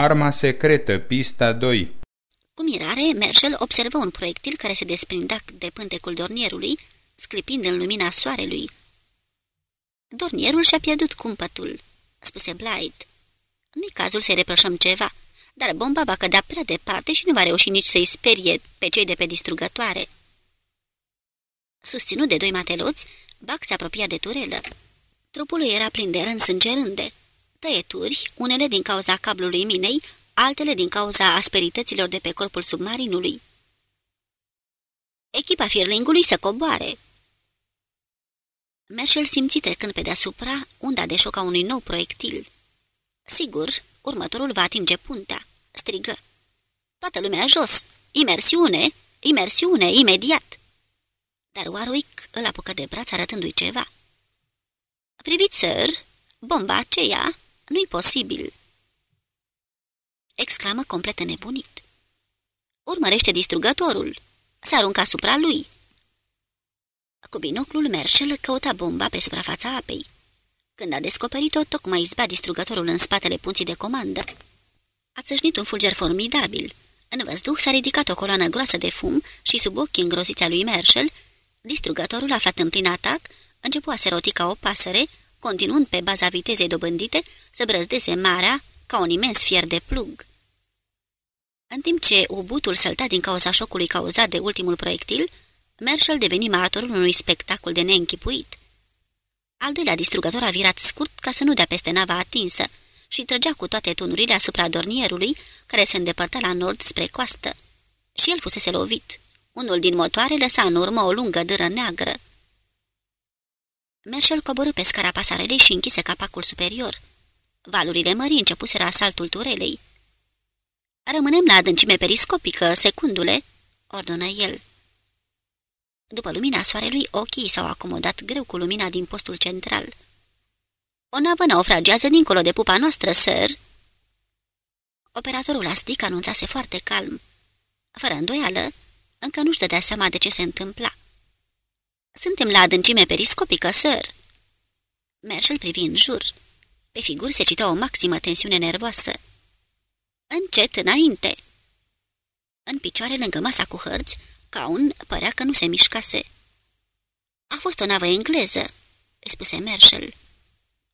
Arma secretă, pista 2 Cu mirare, Merșel observă un proiectil care se desprindea de pântecul dornierului, sclipind în lumina soarelui. Dornierul și-a pierdut cumpătul, spuse Blight. Nu-i cazul să-i reproșăm ceva, dar bomba va cădea prea departe și nu va reuși nici să-i sperie pe cei de pe distrugătoare. Susținut de doi mateloți, Bac se apropia de turelă. Trupul era plin de rând sângerânde. Tăieturi, unele din cauza cablului minei, altele din cauza asperităților de pe corpul submarinului. Echipa firlingului să coboare. Merșel simți trecând pe deasupra unda de șoc a unui nou proiectil. Sigur, următorul va atinge puntea, strigă. Toată lumea jos! Imersiune! Imersiune! Imediat! Dar Warwick îl apucă de braț arătându-i ceva. Priviți, sir, bomba aceea nu-i posibil!" Exclamă complet nebunit. Urmărește distrugătorul. S-a aruncat asupra lui. Cu binoclul Merșel căuta bomba pe suprafața apei. Când a descoperit-o, tocmai izba distrugătorul în spatele punții de comandă. A țășnit un fulger formidabil. În văzduh s-a ridicat o coloană groasă de fum și sub ochii îngroziți a lui Merșel, distrugătorul, aflat în plin atac, începu a se roti ca o pasăre, continuând pe baza vitezei dobândite să brăzdeze marea ca un imens fier de plug. În timp ce ubutul sălta din cauza șocului cauzat de ultimul proiectil, Marshall deveni martorul unui spectacol de neînchipuit. Al doilea distrugător a virat scurt ca să nu dea peste nava atinsă și trăgea cu toate tunurile asupra dornierului, care se îndepărta la nord spre coastă. Și el fusese lovit. Unul din motoare lăsa în urmă o lungă dâră neagră. Marshall coborâ pe scara pasarelei și închise capacul superior. Valurile mării începuseră asaltul turelei. Rămânem la adâncime periscopică, secundule," ordonă el. După lumina soarelui, ochii s-au acomodat greu cu lumina din postul central. O navă naufragează dincolo de pupa noastră, sir." Operatorul astic anunțase foarte calm. Fără îndoială, încă nu-și dădea seama de ce se întâmpla. Suntem la adâncime periscopică, sir." Merșel privi în jur. Pe figuri se citea o maximă tensiune nervoasă. Încet înainte. În picioare lângă masa cu hărți, Caun părea că nu se mișcase. A fost o navă engleză," spuse Marshall.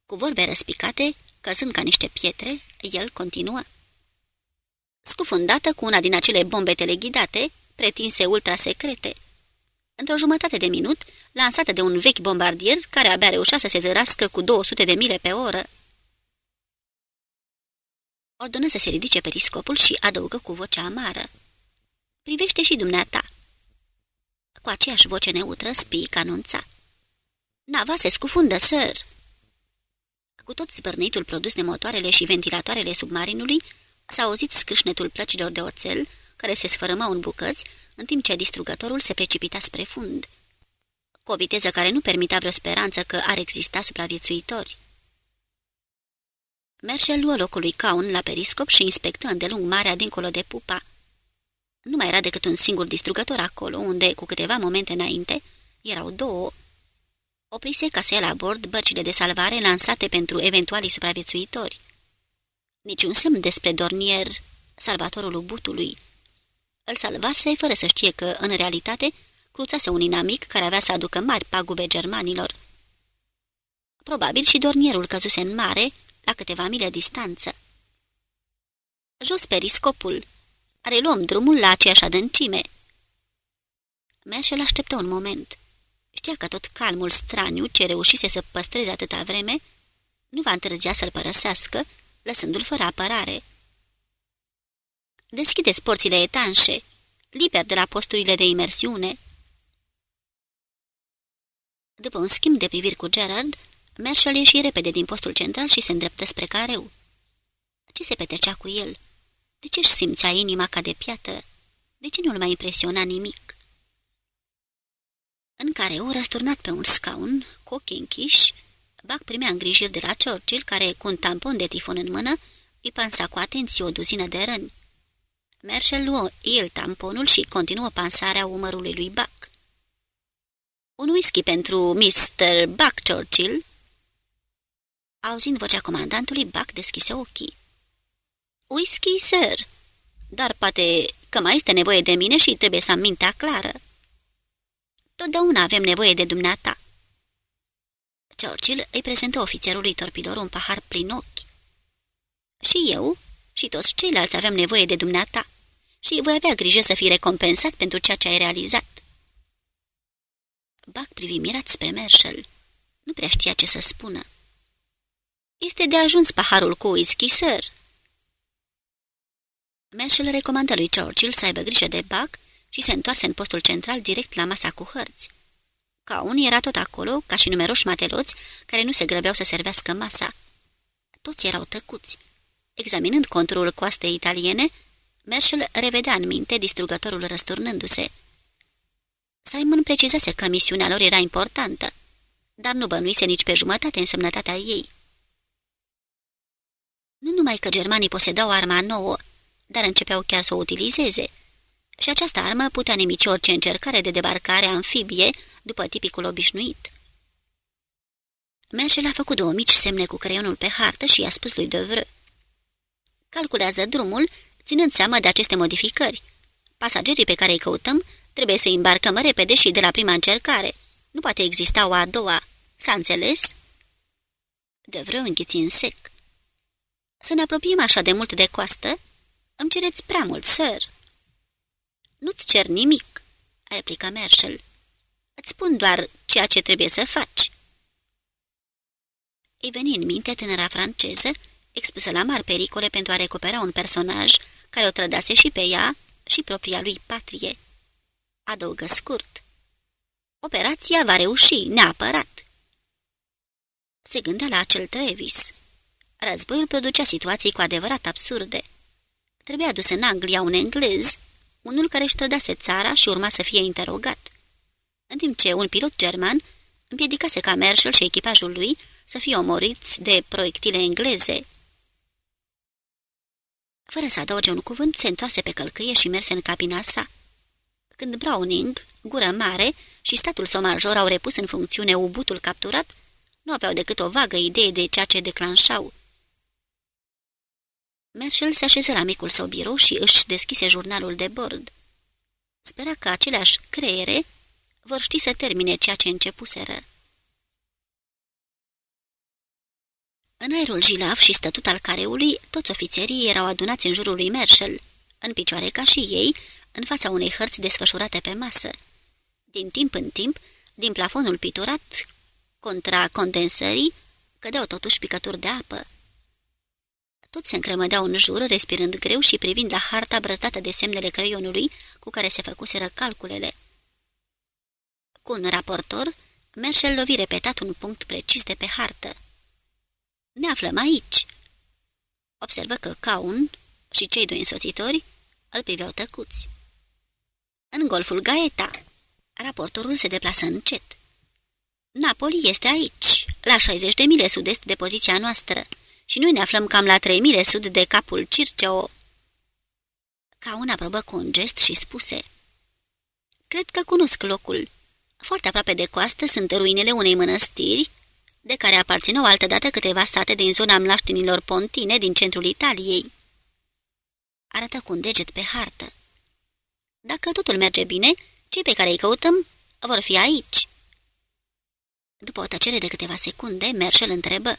Cu vorbe răspicate, căzând ca niște pietre, el continuă. Scufundată cu una din acele bombe teleghidate, pretinse ultrasecrete. Într-o jumătate de minut, lansată de un vechi bombardier care abia reușea să se zărască cu 200 de mile pe oră. Ordonă să se ridice periscopul și adăugă cu vocea amară. Privește și dumneata cu aceeași voce neutră, Spic anunța. Nava se scufundă, sir!" Cu tot zbărnitul produs de motoarele și ventilatoarele submarinului, s-a auzit scrâșnetul plăcilor de oțel, care se sfărâmau în bucăți, în timp ce distrugătorul se precipita spre fund. Cu o viteză care nu permita vreo speranță că ar exista supraviețuitori. Merșel luă locul lui Caun la periscop și inspectă îndelung marea dincolo de pupa. Nu mai era decât un singur distrugător acolo, unde, cu câteva momente înainte, erau două. Oprise ca să ia la bord bărcile de salvare lansate pentru eventualii supraviețuitori. Niciun semn despre Dornier, salvatorul butului. Îl salvase fără să știe că, în realitate, cruțase un inamic care avea să aducă mari pagube germanilor. Probabil și Dornierul căzuse în mare, la câteva mile distanță. Jos periscopul, Reluăm drumul la aceeași adâncime. Merșel așteptă un moment. Știa că tot calmul straniu ce reușise să păstreze atâta vreme nu va întârzia să-l părăsească, lăsându-l fără apărare. Deschideți porțile etanșe, liber de la posturile de imersiune. După un schimb de priviri cu Gerard, Marshall ieși repede din postul central și se îndreptă spre careu. Ce se petrecea cu el? De ce își simțea inima ca de piatră? De ce nu-l mai impresiona nimic? În care o răsturnat pe un scaun, cu ochii închiși, Bac primea îngrijiri de la Churchill, care, cu un tampon de tifon în mână, îi pansa cu atenție o duzină de răni. Merșel luă el tamponul și continuă pansarea umărului lui Buck. Un whisky pentru Mr. Buck Churchill?" Auzind vocea comandantului, Buck deschise ochii. Whisky, sir. Dar poate că mai este nevoie de mine și trebuie să am mintea clară. Totdeauna avem nevoie de dumneata. Churchill îi prezentă ofițerului torpilor un pahar plin ochi. Și eu și toți ceilalți avem nevoie de dumneata și voi avea grijă să fii recompensat pentru ceea ce ai realizat. Bac privi mirat spre Marshall. Nu prea știa ce să spună. Este de ajuns paharul cu whisky, sir." Marshall recomandă lui Churchill să aibă grijă de Buck și se întoarse în postul central direct la masa cu hărți. Caun era tot acolo, ca și numeroși mateloți care nu se grăbeau să servească masa. Toți erau tăcuți. Examinând conturul coastei italiene, Marshall revedea în minte distrugătorul răsturnându-se. Simon precizase că misiunea lor era importantă, dar nu bănuise nici pe jumătate însemnătatea ei. Nu numai că germanii posedau arma nouă, dar începeau chiar să o utilizeze. Și această armă putea nimici orice încercare de debarcare amfibie după tipicul obișnuit. Merșel a făcut două mici semne cu creionul pe hartă și i-a spus lui Devreux. Calculează drumul, ținând seama de aceste modificări. Pasagerii pe care îi căutăm trebuie să îmbarcăm repede și de la prima încercare. Nu poate exista o a doua. S-a înțeles? Devreux înghiți în sec. Să ne apropiem așa de mult de coastă? Îmi cereți prea mult, sir." Nu-ți cer nimic," a replicat Marshall. Îți spun doar ceea ce trebuie să faci." Îi veni în minte tânăra franceză, expusă la mari pericole pentru a recupera un personaj care o trădase și pe ea și propria lui patrie. Adăugă scurt. Operația va reuși, neapărat. Se gândea la acel Travis. Războiul producea situații cu adevărat absurde. Trebuia dus în Anglia un englez, unul care își trădase țara și urma să fie interogat. În timp ce un pilot german împiedicase ca Marshall și echipajul lui să fie omoriți de proiectile engleze. Fără să adauge un cuvânt, se întoarse pe călcâie și merse în cabina sa. Când Browning, gură mare și statul său major au repus în funcțiune ubutul capturat, nu aveau decât o vagă idee de ceea ce declanșau. Merșel se așeză la micul său birou și își deschise jurnalul de bord. Spera că aceleași creiere vor ști să termine ceea ce începuseră. În aerul jilav și stătut al careului, toți ofițerii erau adunați în jurul lui Merșel, în picioare ca și ei, în fața unei hărți desfășurate pe masă. Din timp în timp, din plafonul piturat, contra condensării, cădeau totuși picături de apă. Toți se încremădeau în jur, respirând greu și privind la harta brăzdată de semnele creionului cu care se făcuseră calculele. Cu un raportor, Merșel lovi repetat un punct precis de pe hartă. Ne aflăm aici!" Observă că Caun și cei doi însoțitori îl priveau tăcuți. În golful Gaeta. Raportorul se deplasă încet. Napoli este aici, la 60 de mile sud-est de poziția noastră și noi ne aflăm cam la trei mile sud de capul Circeo. Ca una probă cu un gest și spuse Cred că cunosc locul. Foarte aproape de coastă sunt ruinele unei mănăstiri, de care aparțineau altădată câteva sate din zona mlaștinilor pontine din centrul Italiei. Arătă cu un deget pe hartă. Dacă totul merge bine, cei pe care îi căutăm vor fi aici. După o tăcere de câteva secunde, Merșel întrebă.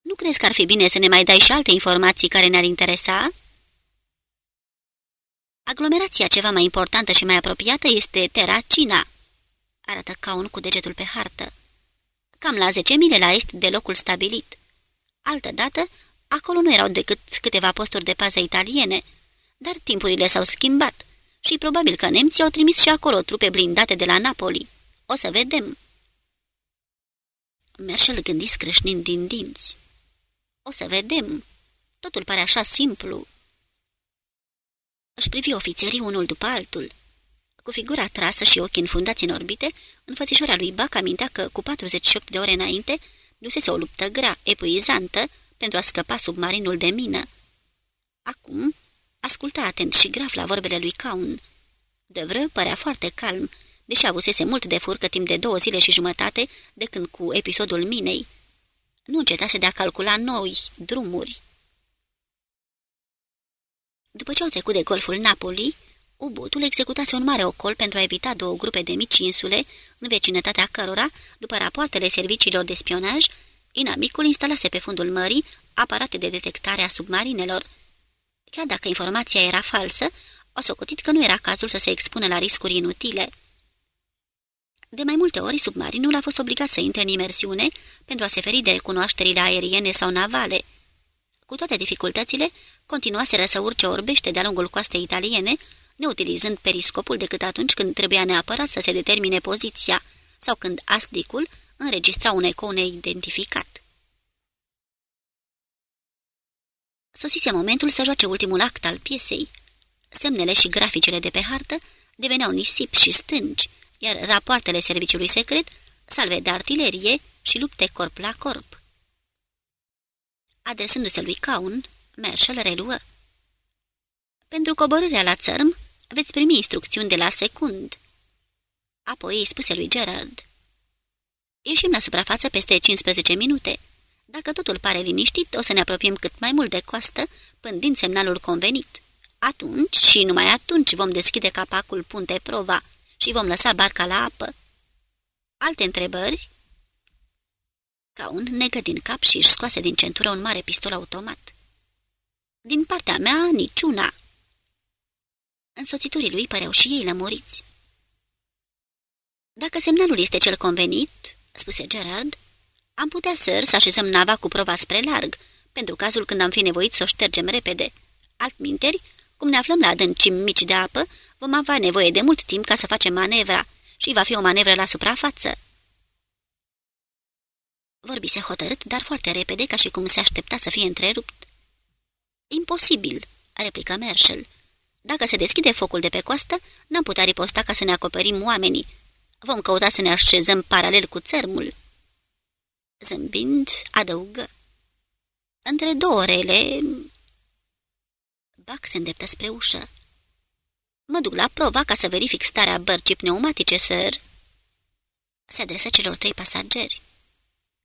Nu crezi că ar fi bine să ne mai dai și alte informații care ne-ar interesa?" Aglomerația ceva mai importantă și mai apropiată este Terracina, arată Caun cu degetul pe hartă. Cam la 10 mile la est de locul stabilit. Altădată, acolo nu erau decât câteva posturi de pază italiene, dar timpurile s-au schimbat și probabil că nemții au trimis și acolo trupe blindate de la Napoli. O să vedem. Merșel gândi scrâșnind din dinți. O să vedem. Totul pare așa simplu. Își privi ofițerii unul după altul. Cu figura trasă și ochii înfundați în orbite, înfățișoarea lui Bac amintea că, cu 48 de ore înainte, dusese o luptă grea, epuizantă, pentru a scăpa submarinul de mină. Acum, asculta atent și grav la vorbele lui Caun. Devră părea foarte calm, deși avusese mult de furcă timp de două zile și jumătate de când cu episodul minei nu încetase de a calcula noi drumuri. După ce au trecut de golful Napoli, Ubutul executase un mare ocol pentru a evita două grupe de mici insule, în vecinătatea cărora, după rapoartele serviciilor de spionaj, inamicul instalase pe fundul mării aparate de detectare a submarinelor. Chiar dacă informația era falsă, au socotit că nu era cazul să se expună la riscuri inutile. De mai multe ori, submarinul a fost obligat să intre în imersiune pentru a se feri de recunoașterile aeriene sau navale. Cu toate dificultățile, continuaseră să urce orbește de-a lungul coastei italiene, neutilizând periscopul decât atunci când trebuia neapărat să se determine poziția sau când asdicul înregistra un ecou neidentificat. Sosise momentul să joace ultimul act al piesei. Semnele și graficele de pe hartă deveneau nisip și stânci, iar rapoartele serviciului secret, salve de artilerie și lupte corp la corp. Adresându-se lui Caun, Marshall reluă. Pentru coborârea la țărm, veți primi instrucțiuni de la secund. Apoi îi spuse lui Gerard. Ieșim la suprafață peste 15 minute. Dacă totul pare liniștit, o să ne apropiem cât mai mult de coastă, pândind semnalul convenit. Atunci și numai atunci vom deschide capacul punte Prova și vom lăsa barca la apă. Alte întrebări? Ca un negă din cap și își scoase din centură un mare pistol automat. Din partea mea, niciuna. Însoțitorii lui păreau și ei lămuriți. Dacă semnalul este cel convenit, spuse Gerard, am putea, săr, să așezăm nava cu prova spre larg, pentru cazul când am fi nevoit să o ștergem repede. Altminteri, cum ne aflăm la adâncimi mici de apă, vom avea nevoie de mult timp ca să facem manevra și va fi o manevră la suprafață. Vorbise hotărât, dar foarte repede, ca și cum se aștepta să fie întrerupt. Imposibil, replică Marshall. Dacă se deschide focul de pe coastă, n-am putea riposta ca să ne acoperim oamenii. Vom căuta să ne așezăm paralel cu țărmul. Zâmbind, adăugă. Între două orele... Bac se îndreptă spre ușă. Mă duc la prova ca să verific starea bărcii pneumatice, sir. Se adresă celor trei pasageri.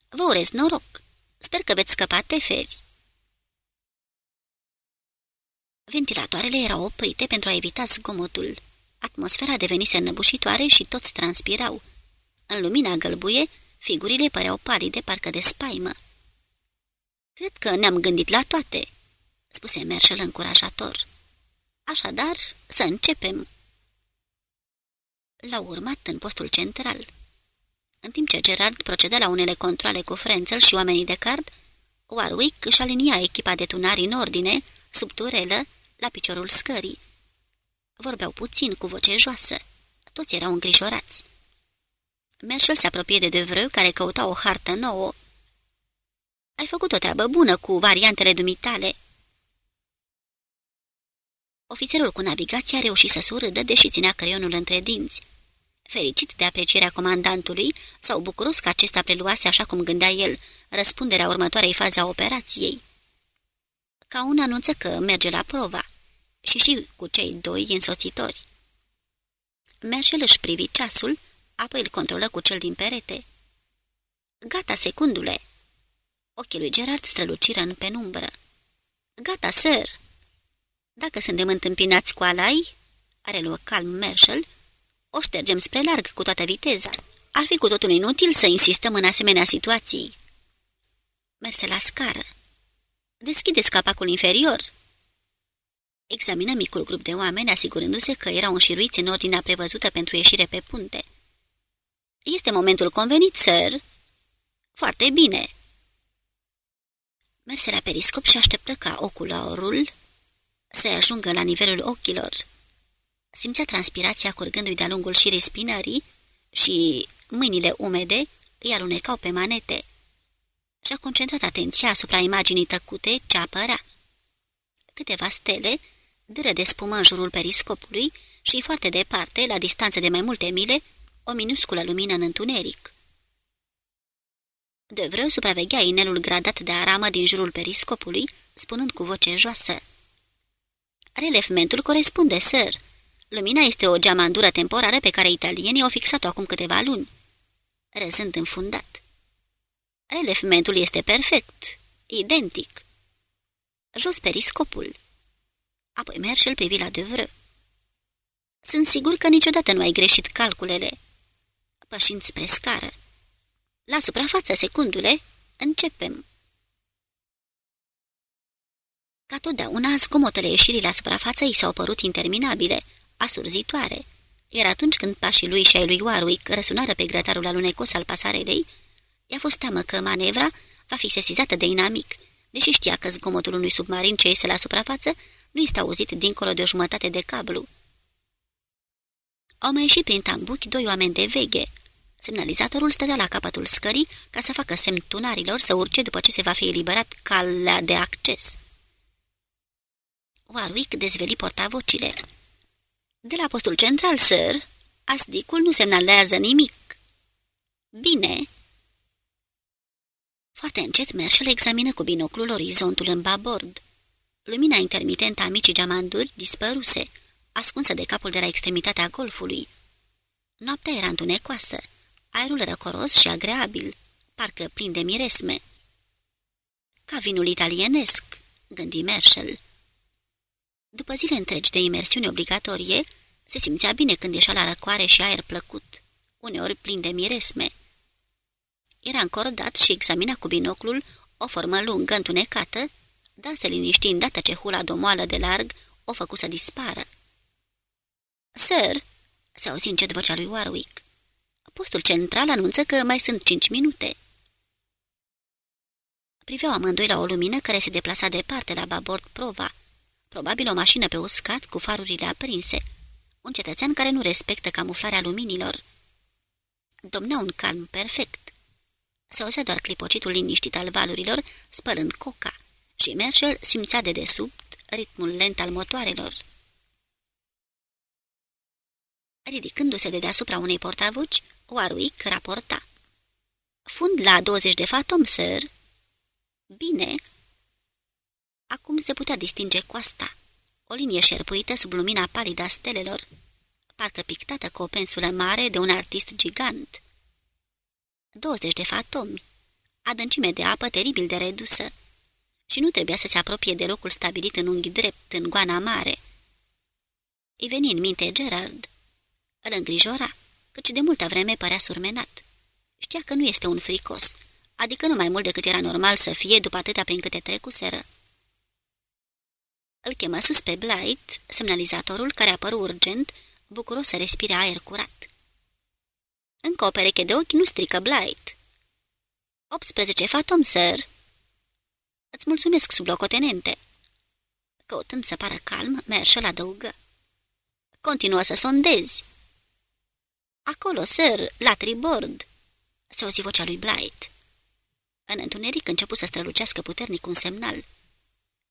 Vă urez noroc. Sper că veți scăpa teferi. Ventilatoarele erau oprite pentru a evita zgomotul. Atmosfera devenise înăbușitoare și toți transpirau. În lumina gălbuie, figurile păreau palide, parcă de spaimă. Cred că ne-am gândit la toate," spuse Merșel încurajator. Așadar, să începem." L-au urmat în postul central. În timp ce Gerard proceda la unele controle cu Frenzel și oamenii de card, Warwick își alinia echipa de tunari în ordine, sub turelă, la piciorul scării. Vorbeau puțin, cu voce joasă. Toți erau îngrijorați. Merșel se apropie de Devreux, care căuta o hartă nouă. Ai făcut o treabă bună cu variantele dumitale." Ofițerul cu navigația a reușit să surâdă, deși ținea creionul între dinți. Fericit de aprecierea comandantului sau bucuros că acesta preluase așa cum gândea el răspunderea următoarei faze a operației. Ca un anunță că merge la prova și și cu cei doi însoțitori. Merșel își privi ceasul, apoi îl controlă cu cel din perete. Gata, secundule!" Ochii lui Gerard străluciră în penumbră. Gata, sir!" Dacă suntem întâmpinați cu alai," reluă calm Marshall, o ștergem spre larg cu toată viteza. Ar fi cu totul inutil să insistăm în asemenea situații." Merse la scară. Deschideți capacul inferior." Examină micul grup de oameni, asigurându-se că erau înșiruiți în ordinea prevăzută pentru ieșire pe punte. Este momentul convenit, sir." Foarte bine." Merse la periscop și așteptă ca ocularul să ajungă la nivelul ochilor. Simțea transpirația curgându-i de-a lungul șirii spinării și mâinile umede îi alunecau pe manete. Și-a concentrat atenția asupra imaginii tăcute ce apărea. Câteva stele dâră de spumă în jurul periscopului și foarte departe, la distanță de mai multe mile, o minusculă lumină în întuneric. De vreo supraveghea inelul gradat de aramă din jurul periscopului, spunând cu voce joasă. Relefmentul corespunde, sir. Lumina este o geamandură temporară pe care italienii au fixat-o acum câteva luni. Răzând înfundat. Relefmentul este perfect, identic. Jos periscopul. Apoi Merșel privi la Devreux. Sunt sigur că niciodată nu ai greșit calculele. Pășind spre scară. La suprafață, secundule, începem. Ca totdeauna, zgomotele ieșirii la suprafață i s-au părut interminabile, asurzitoare. Iar atunci când pașii lui și ai lui Warwick răsunară pe grătarul alunecos al pasarelei, i-a fost teamă că manevra va fi sesizată de inamic, deși știa că zgomotul unui submarin ce iese la suprafață nu este auzit dincolo de o jumătate de cablu. Au mai ieșit prin tambuchi doi oameni de veghe. Semnalizatorul stătea la capătul scării ca să facă semn tunarilor să urce după ce se va fi eliberat calea de acces. Warwick dezveli portavocile. De la postul central, sir, asdicul nu semnalează nimic. Bine. Foarte încet, Merșel examină cu binoclul orizontul în babord. Lumina intermitentă a micii geamanduri dispăruse, ascunsă de capul de la extremitatea golfului. Noaptea era întunecoasă, aerul răcoros și agreabil, parcă plin de miresme. Ca vinul italienesc, gândi Merșel. După zile întregi de imersiune obligatorie, se simțea bine când ieșea la răcoare și aer plăcut, uneori plin de miresme. Era încordat și examina cu binoclul o formă lungă, întunecată, dar se liniști îndată ce hula domoală de larg o făcu să dispară. Sir, se auzi încet vocea lui Warwick, postul central anunță că mai sunt cinci minute. Priveau amândoi la o lumină care se deplasa departe la babord prova, probabil o mașină pe uscat cu farurile aprinse, un cetățean care nu respectă camuflarea luminilor. Domnea un calm perfect. Se auzea doar clipocitul liniștit al valurilor, spălând coca, și Merșel simțea de desubt ritmul lent al motoarelor. Ridicându-se de deasupra unei portavuci, Warwick raporta. Fund la 20 de fatom, sir." Bine." Acum se putea distinge coasta, o linie șerpuită sub lumina palidă a stelelor, parcă pictată cu o pensulă mare de un artist gigant. 20 de fatomi, adâncime de apă teribil de redusă, și nu trebuia să se apropie de locul stabilit în unghi drept, în goana mare. Îi veni în minte Gerard. Îl îngrijora, căci de multă vreme părea surmenat. Știa că nu este un fricos, adică nu mai mult decât era normal să fie după atâta prin câte trecuseră. Îl chemă sus pe Blight, semnalizatorul care apăru urgent, bucuros să respire aer curat. Încă o pereche de ochi nu strică Blight. 18 fatom, sir. Îți mulțumesc, sublocotenente. Căutând să pară calm, Merșel adăugă. Continuă să sondezi. Acolo, sir, la tribord, se auzi vocea lui Blight. În întuneric începu să strălucească puternic un semnal.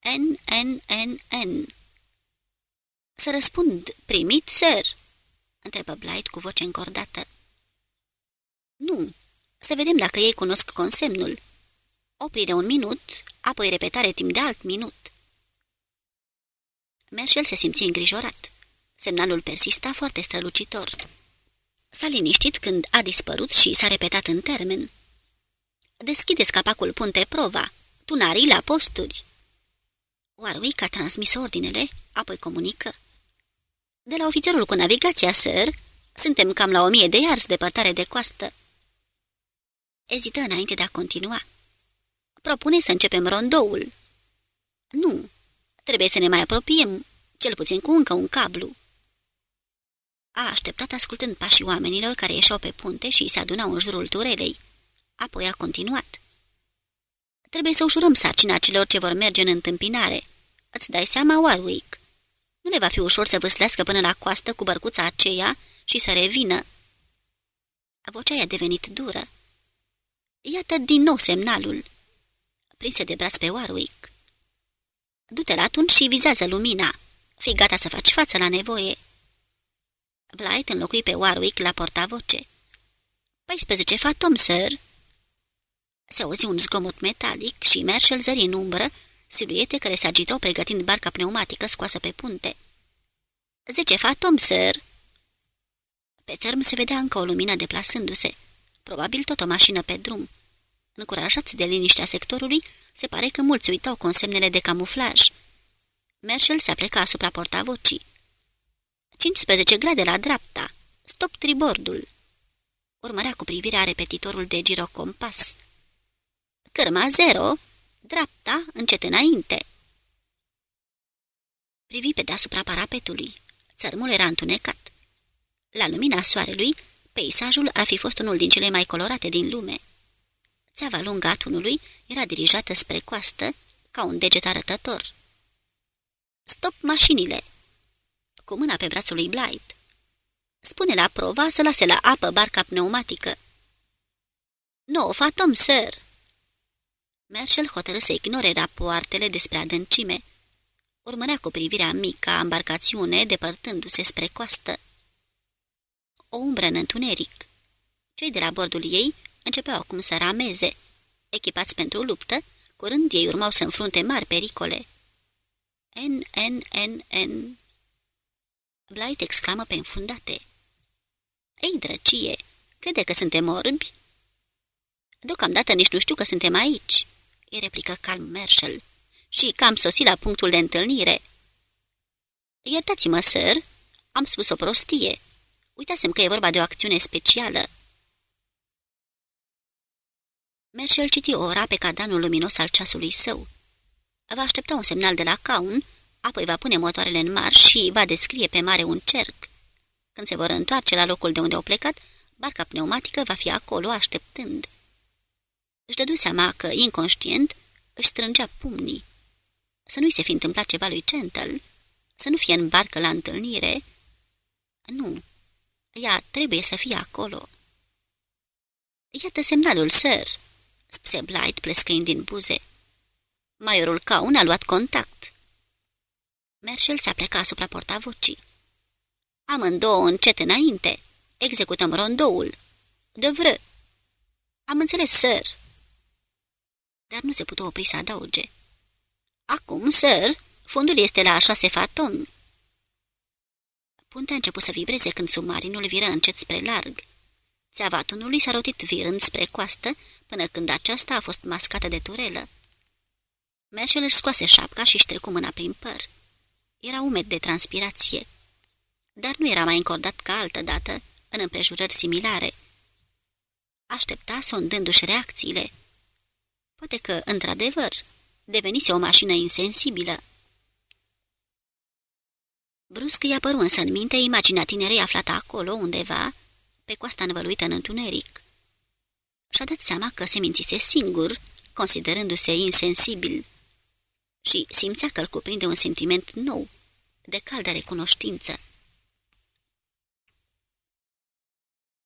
N, N, N, N. Să răspund, primit, sir? întrebă Blight cu voce încordată. Nu, să vedem dacă ei cunosc consemnul. Oprire un minut, apoi repetare timp de alt minut. Merșel se simți îngrijorat. Semnalul persista foarte strălucitor. S-a liniștit când a dispărut și s-a repetat în termen. Deschideți capacul punte prova, tunarii la posturi. Warwick a transmis ordinele, apoi comunică. De la ofițerul cu navigația, sir, suntem cam la o mie de iarzi departare de coastă. Ezită înainte de a continua. Propune să începem rondoul. Nu, trebuie să ne mai apropiem, cel puțin cu încă un cablu. A așteptat ascultând pașii oamenilor care ieșeau pe punte și se adunau în jurul turelei. Apoi a continuat. Trebuie să ușurăm sarcina celor ce vor merge în întâmpinare. Îți dai seama, Warwick? Nu le va fi ușor să vâslească până la coastă cu bărcuța aceea și să revină. Vocea i-a devenit dură. Iată din nou semnalul. Prinse de braț pe Warwick. Du-te la atunci și vizează lumina. Fii gata să faci față la nevoie. Blight înlocui pe Warwick la portavoce. 14 fatom, sir!" Se auzi un zgomot metalic și Marshall zări în umbră, siluete care se agitau pregătind barca pneumatică scoasă pe punte. Zece fatom, sir!" Pe țărm se vedea încă o lumină deplasându-se, probabil tot o mașină pe drum. Încurajați de liniștea sectorului, se pare că mulți uitau consemnele de camuflaj. Marshall se apleca asupra portavocii. 15 grade la dreapta. Stop tribordul. Urmărea cu privirea repetitorul de girocompas. Cârma zero. Dreapta, încet înainte. Privi pe deasupra parapetului. Țărmul era întunecat. La lumina soarelui, peisajul ar fi fost unul din cele mai colorate din lume. Țeava lungă a tunului era dirijată spre coastă, ca un deget arătător. Stop mașinile! Cu mâna pe brațul lui Blight. Spune la prova să lase la apă barca pneumatică. No, fatom, sir! Marshall hotărâ să ignore rapoartele despre adâncime. Urmărea cu privirea mică a embarcațiune depărtându-se spre coastă. O umbră în întuneric. Cei de la bordul ei începeau acum să rameze. Echipați pentru luptă, curând ei urmau să înfrunte mari pericole. N, N, N, N... Blight exclamă pe înfundate. Ei, drăcie, crede că suntem orbi? Deocamdată nici nu știu că suntem aici, îi replică calm Marshall, și că am sosit la punctul de întâlnire. Iertați-mă, sir, am spus o prostie. Uitasem că e vorba de o acțiune specială. Marshall citi ora pe cadranul luminos al ceasului său. Va aștepta un semnal de la Caun, apoi va pune motoarele în marș și va descrie pe mare un cerc. Când se vor întoarce la locul de unde au plecat, barca pneumatică va fi acolo așteptând. Își dădu seama că, inconștient, își strângea pumnii. Să nu-i se fi întâmplat ceva lui Gentle, să nu fie în barcă la întâlnire. Nu, ea trebuie să fie acolo. Iată semnalul, sir, spuse Blight plescăind din buze. Maiorul Caun a luat contact. Marshall se apleca asupra portavocii. Amândouă încet înainte. Executăm rondoul. De vră. Am înțeles, sir. Dar nu se putea opri să adauge. Acum, sir, fundul este la șase fatomi. Puntea a început să vibreze când submarinul viră încet spre larg. Țeava tunului s-a rotit virând spre coastă până când aceasta a fost mascată de turelă. Merșel își scoase șapca și-și trecu mâna prin păr. Era umed de transpirație, dar nu era mai încordat ca altă dată, în împrejurări similare. Aștepta sondându-și reacțiile. Poate că, într-adevăr, devenise o mașină insensibilă. Brusc i-a părut însă în minte imaginea tinerei aflată acolo, undeva, pe coasta învăluită în întuneric. Și-a dat seama că se mințise singur, considerându-se insensibil și simțea că îl cuprinde un sentiment nou, de caldă recunoștință.